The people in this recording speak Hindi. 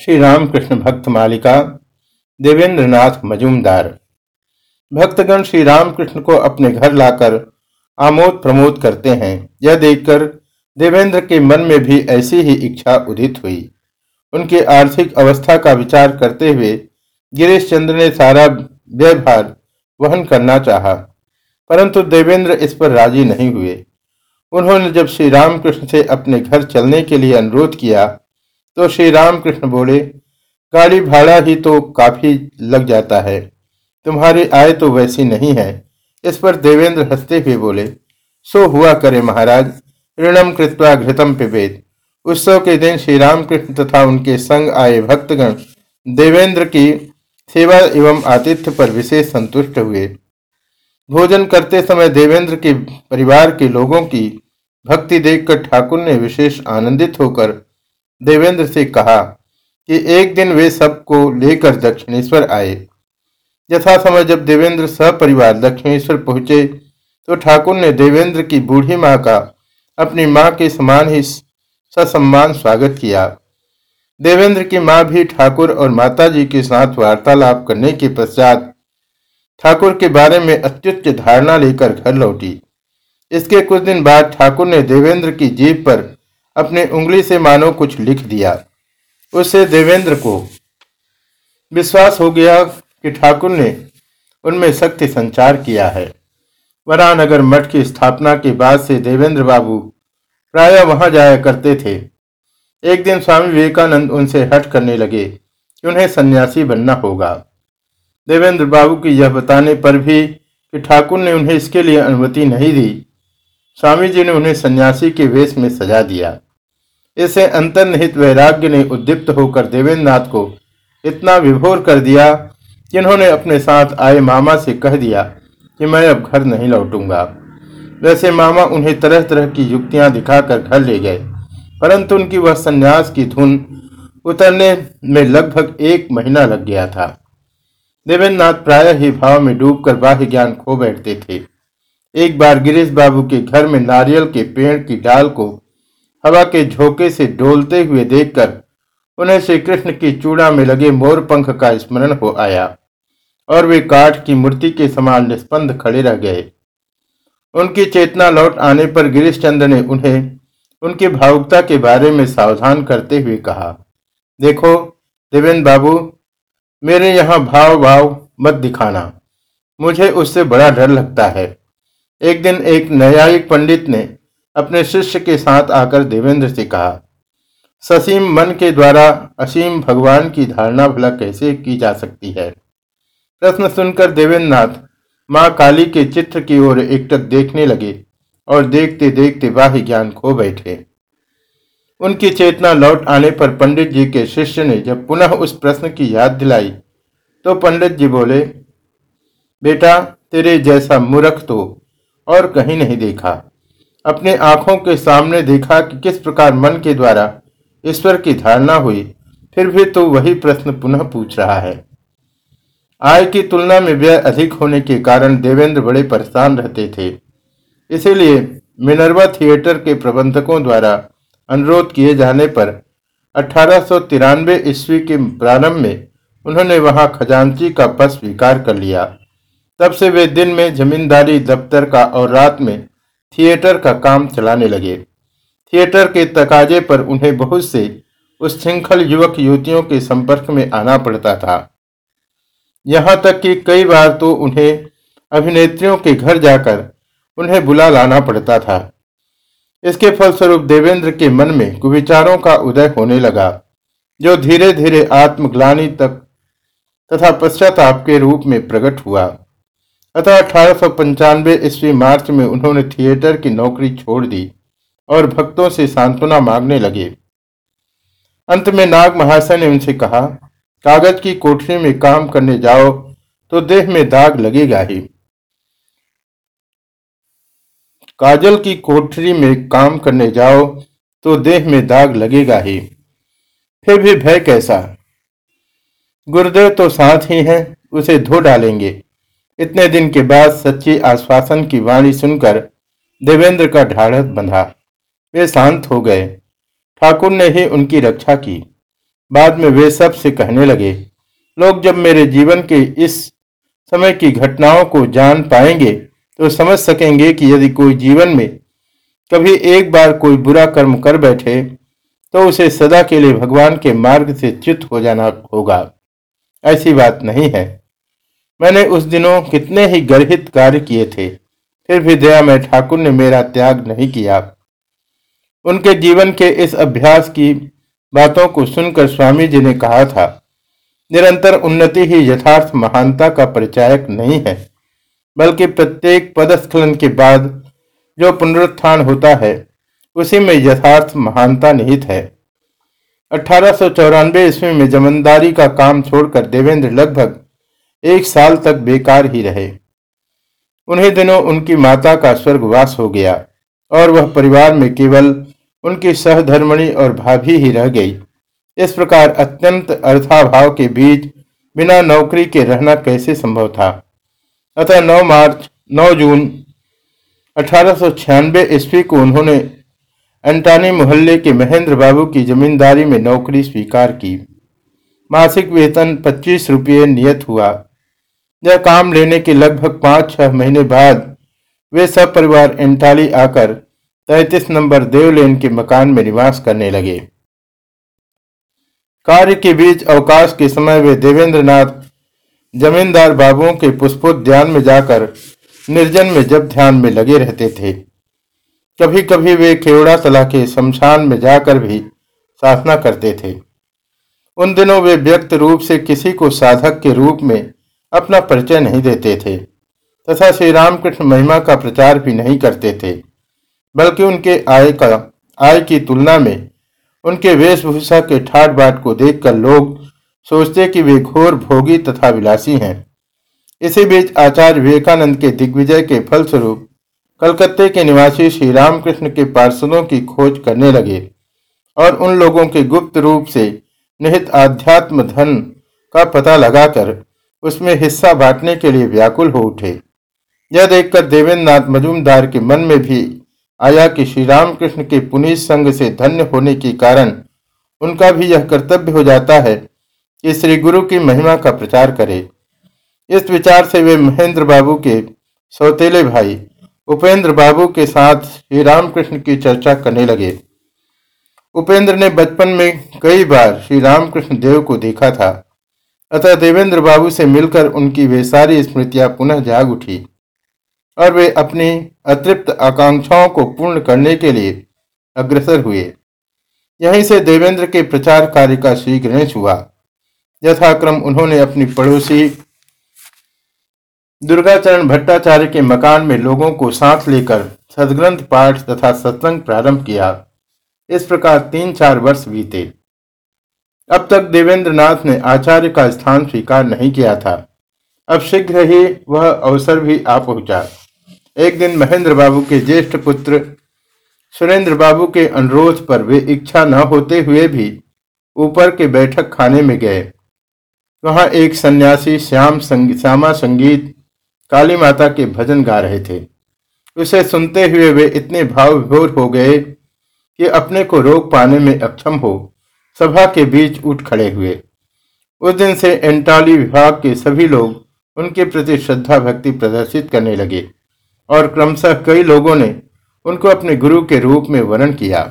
श्री रामकृष्ण भक्त मालिका देवेंद्र नाथ मजूमदार। भक्तगण श्री रामकृष्ण को अपने घर लाकर आमोद प्रमोद करते हैं। यह देखकर देवेंद्र के मन में भी ऐसी ही इच्छा उदित हुई। उनकी आर्थिक अवस्था का विचार करते हुए गिरीश चंद्र ने सारा व्यवहार वहन करना चाहा, परंतु देवेंद्र इस पर राज़ी नहीं हुए। उन्होंने जब श्री रामकृष्ण से अपने घर चलने के लिए अनुरोध किया तो श्री रामकृष्ण बोले गाड़ी भाड़ा ही तो काफ़ी लग जाता है। तुम्हारी आय तो वैसी नहीं है। इस पर देवेंद्र हँसते हुए बोले, सो हुआ करे महाराज, ऋणम कृत्वा घृतम पिबेद। उत्सव के दिन श्री रामकृष्ण तथा उनके संग आए भक्तगण देवेंद्र की सेवा एवं आतिथ्य पर विशेष संतुष्ट हुए। भोजन करते समय देवेंद्र के परिवार के लोगों की भक्ति देखकर ठाकुर ने विशेष आनंदित होकर देवेंद्र से कहा कि एक दिन वे सबको लेकर दक्षिणेश्वर आए। यथा समय जब देवेंद्र सपरिवार दक्षिणेश्वर पहुँचे तो ठाकुर ने देवेंद्र की बूढ़ी माँ का अपनी माँ के समान ही ससम्मान स्वागत किया। देवेंद्र की माँ भी ठाकुर और माता जी के साथ वार्तालाप करने के पश्चात ठाकुर के बारे में अत्युच्च धारणा लेकर घर लौटी। इसके कुछ दिन बाद ठाकुर ने देवेंद्र की जीव पर अपनी उंगली से मानो कुछ लिख दिया। उससे देवेंद्र को विश्वास हो गया कि ठाकुर ने उनमें शक्ति संचार किया है। वरानगर मठ की स्थापना के बाद से देवेंद्र बाबू प्राय वहाँ जाया करते थे। एक दिन स्वामी विवेकानंद उनसे हट करने लगे कि उन्हें सन्यासी बनना होगा। देवेंद्र बाबू की यह बताने पर भी कि ठाकुर ने उन्हें इसके लिए अनुमति नहीं दी। स्वामी जी ने उन्हें सन्यासी के वेश में सजा दिया। इसे अंतर्निहित वैराग्य ने उद्दीप्त होकर देवेंद्र नाथ को इतना विभोर कर दिया कि उन्होंने अपने साथ आए मामा से कह दिया कि मैं अब घर नहीं लौटूँगा। वैसे मामा उन्हें तरह तरह की युक्तियाँ दिखाकर घर ले गए, परंतु उनकी वह संन्यास की धुन उतरने में लगभग एक महीना लग गया था। देवेंद्र नाथ प्राय ही भाव में डूबकर बाह्य ज्ञान खो बैठते थे। एक बार गिरीश बाबू के घर में नारियल के पेड़ की डाल को हवा के झोंके से डोलते हुए देखकर उन्हें श्री कृष्ण की चूड़ा में लगे मोर पंख का स्मरण हो आया और वे काठ की मूर्ति के समान निष्पन्द खड़े रह गए। उनकी चेतना लौट आने पर गिरीश चंद्र ने उन्हें उनकी भावुकता के बारे में सावधान करते हुए कहा, देखो, देवेंद्र बाबू, मेरे यहाँ भाव भाव मत दिखाना। मुझे उससे बड़ा डर लगता है। एक दिन एक न्यायिक पंडित ने अपने शिष्य के साथ आकर देवेंद्र से कहा, ससीम, मन के द्वारा असीम भगवान की धारणा भला कैसे की जा सकती है? प्रश्न सुनकर देवेंद्रनाथ माँ काली के चित्र की ओर एकटक देखने लगे और देखते देखते बाह्य ज्ञान खो बैठे। उनकी चेतना लौट आने पर पंडित जी के शिष्य ने जब पुनः उस प्रश्न की याद दिलाई तो पंडित जी बोले, बेटा, तेरे जैसा मूर्ख तो और कहीं नहीं देखा। अपने आँखों के सामने देखा कि किस प्रकार मन के द्वारा ईश्वर की धारणा हुई, फिर भी तो वही प्रश्न पुनः पूछ रहा है। आय की तुलना में व्यय अधिक होने के कारण देवेंद्र बड़े परेशान रहते थे। इसीलिए मिनरवा थिएटर के प्रबंधकों द्वारा अनुरोध किए जाने पर अठारह सौ तिरानवे ईस्वी के प्रारंभ में उन्होंने वहाँ खजांची का पद स्वीकार कर लिया। तब से वे दिन में जमींदारी दफ्तर का और रात में थिएटर का काम चलाने लगे। थिएटर के तकाजे पर उन्हें बहुत से उस श्रृंखल युवक युवतियों के संपर्क में आना पड़ता था। यहाँ तक कि कई बार तो उन्हें अभिनेत्रियों के घर जाकर उन्हें बुला लाना पड़ता था। इसके फलस्वरूप देवेंद्र के मन में कुविचारों का उदय होने लगा, जो धीरे धीरे आत्मग्लानी तक तथा पश्चाताप के रूप में प्रकट हुआ। अतः अठारह सौ पंचानवे ईस्वी मार्च में उन्होंने थिएटर की नौकरी छोड़ दी और भक्तों से सांत्वना मांगने लगे। अंत में नाग महाशय ने उनसे कहा, कागज़ की कोठरी में काम करने जाओ तो देह में दाग लगेगा ही। काजल की कोठरी में काम करने जाओ तो देह में दाग लगेगा ही। फिर भी भय कैसा? गुरुदेव तो साथ ही हैं, उसे धो डालेंगे। इतने दिन के बाद सच्ची आश्वासन की वाणी सुनकर देवेंद्र का ढाढ़स बंधा। वे शांत हो गए। ठाकुर ने ही उनकी रक्षा की। बाद में वे सबसे कहने लगे, लोग जब मेरे जीवन के इस समय की घटनाओं को जान पाएँगे तो समझ सकेंगे कि यदि कोई जीवन में कभी एक बार कोई बुरा कर्म कर बैठे तो उसे सदा के लिए भगवान के मार्ग से च्युत हो जाना होगा। ऐसी बात नहीं है। मैंने उस दिनों कितने ही गर्हित कार्य किए थे, फिर भी दया में ठाकुर ने मेरा त्याग नहीं किया। उनके जीवन के इस अभ्यास की बातों को सुनकर स्वामी जी ने कहा था, निरंतर उन्नति ही यथार्थ महानता का परिचायक नहीं है, बल्कि प्रत्येक पदस्खलन के बाद जो पुनरुत्थान होता है, उसी में यथार्थ महानता निहित है। अठारह ईस्वी में जमींदारी का काम छोड़कर देवेंद्र लगभग एक साल तक बेकार ही रहे। उन्हीं दिनों उनकी माता का स्वर्गवास हो गया और वह परिवार में केवल उनकी सहधर्मणी और भाभी ही रह गई। इस प्रकार अत्यंत अर्थाभाव के बीच बिना नौकरी के रहना कैसे संभव था? अतः 9 मार्च 9 जून, अठारह सौ छियानबे ईस्वी को उन्होंने अंटानी मोहल्ले के महेंद्र बाबू की जमींदारी में नौकरी स्वीकार की। मासिक वेतन पच्चीस रुपये नियत हुआ। यह काम लेने के लगभग पाँच छह महीने बाद वे सब परिवार एंटाली आकर तैतीस नंबर देवलेन के मकान में निवास करने लगे। कार्य के बीच अवकाश के समय वे देवेंद्रनाथ जमींदार बाबुओं के पुष्पोद्यान में जाकर निर्जन में जब ध्यान में लगे रहते थे। कभी कभी वे केवड़ा तला के शमशान में जाकर भी साधना करते थे। उन दिनों वे व्यक्त रूप से किसी को साधक के रूप में अपना परिचय नहीं देते थे, तथा श्री रामकृष्ण महिमा का प्रचार भी नहीं करते थे, बल्कि उनके आय का, आय की तुलना में उनके वेशभूषा के ठाट बाट को देखकर लोग सोचते कि वे घोर भोगी तथा विलासी हैं। इसी बीच आचार्य विवेकानंद के दिग्विजय के फलस्वरूप कलकत्ते के निवासी श्री रामकृष्ण के पार्षदों की खोज करने लगे, और उन लोगों के गुप्त रूप से निहित आध्यात्म धन का पता लगाकर उसमें हिस्सा बांटने के लिए व्याकुल हो उठे। यह देखकर देवेंद्र नाथ मजूमदार के मन में भी आया कि श्री रामकृष्ण के पुनीत संग से धन्य होने के कारण उनका भी यह कर्तव्य हो जाता है कि श्री गुरु की महिमा का प्रचार करे। इस विचार से वे महेंद्र बाबू के सौतेले भाई, उपेंद्र बाबू के साथ श्री रामकृष्ण की चर्चा करने लगे। उपेंद्र ने बचपन में कई बार श्री रामकृष्ण देव को देखा था। अतः देवेंद्र बाबू से मिलकर उनकी वे सारी स्मृतियाँ पुनः जाग उठी। और वे अपनी अतृप्त आकांक्षाओं को पूर्ण करने के लिए अग्रसर हुए। यहीं से देवेंद्र के प्रचार कार्य का श्री गणेश हुआ। यथाक्रम उन्होंने अपनी पड़ोसी दुर्गाचरण भट्टाचार्य के मकान में लोगों को साथ लेकर सदग्रंथ पाठ तथा सत्संग प्रारंभ किया। इस प्रकार तीन चार वर्ष बीते। अब तक देवेंद्र नाथ ने आचार्य का स्थान स्वीकार नहीं किया था। अब शीघ्र ही वह अवसर भी आ पहुँचा। एक दिन महेंद्र बाबू के ज्येष्ठ पुत्र सुरेंद्र बाबू के अनुरोध पर वे इच्छा न होते हुए भी ऊपर के बैठक खाने में गए। वहाँ एक सन्यासी श्याम संग, श्यामा संगीत काली माता के भजन गा रहे थे। उसे सुनते हुए वे इतने भाव विभोर हो गए कि अपने को रोक पाने में अक्षम हो सभा के बीच उठ खड़े हुए। उस दिन से एंटाली विभाग के सभी लोग उनके प्रति श्रद्धा भक्ति प्रदर्शित करने लगे और क्रमशः कई लोगों ने उनको अपने गुरु के रूप में वर्णन किया।